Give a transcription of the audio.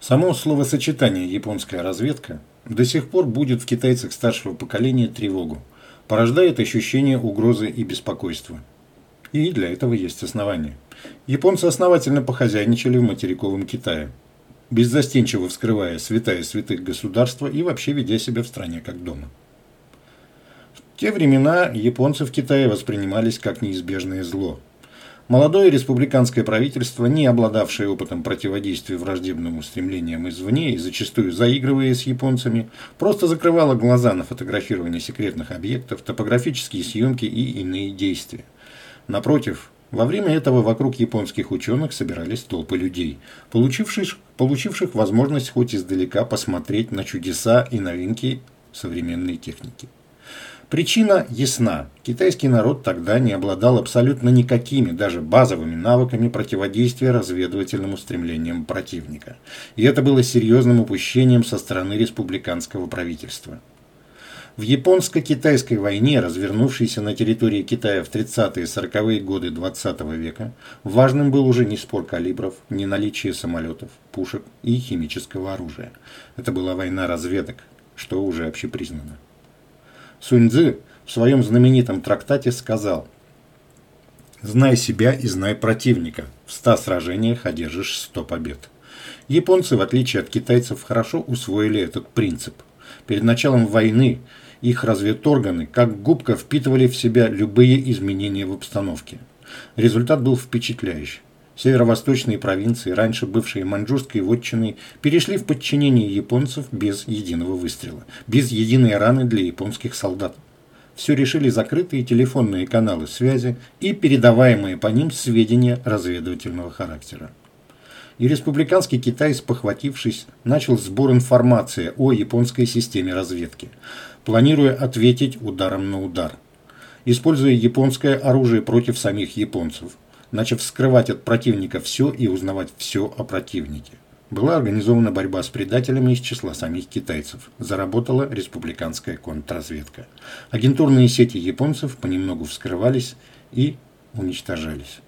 Само словосочетание «японская разведка» до сих пор будет в китайцах старшего поколения тревогу, порождает ощущение угрозы и беспокойства. И для этого есть основания. Японцы основательно похозяйничали в материковом Китае, беззастенчиво вскрывая святая святых государства и вообще ведя себя в стране как дома. В те времена японцы в Китае воспринимались как неизбежное зло. Молодое республиканское правительство, не обладавшее опытом противодействия враждебным устремлениям извне и зачастую заигрывая с японцами, просто закрывало глаза на фотографирование секретных объектов, топографические съемки и иные действия. Напротив, во время этого вокруг японских ученых собирались толпы людей, получивших, получивших возможность хоть издалека посмотреть на чудеса и новинки современной техники. Причина ясна. Китайский народ тогда не обладал абсолютно никакими, даже базовыми навыками противодействия разведывательным устремлениям противника. И это было серьезным упущением со стороны республиканского правительства. В японско-китайской войне, развернувшейся на территории Китая в 30-е и 40-е годы 20 -го века, важным был уже не спор калибров, не наличие самолетов, пушек и химического оружия. Это была война разведок, что уже общепризнано. Сунь-Дзы в своем знаменитом трактате сказал «Знай себя и знай противника. В ста сражениях одержишь сто побед». Японцы, в отличие от китайцев, хорошо усвоили этот принцип. Перед началом войны их разведорганы, как губка, впитывали в себя любые изменения в обстановке. Результат был впечатляющий. Северо-восточные провинции, раньше бывшие маньчжурской вотчиной, перешли в подчинение японцев без единого выстрела, без единой раны для японских солдат. Все решили закрытые телефонные каналы связи и передаваемые по ним сведения разведывательного характера. И республиканский Китай, спохватившись, начал сбор информации о японской системе разведки – планируя ответить ударом на удар. Используя японское оружие против самих японцев, начав скрывать от противника все и узнавать все о противнике. Была организована борьба с предателями из числа самих китайцев. Заработала республиканская контрразведка. Агентурные сети японцев понемногу вскрывались и уничтожались.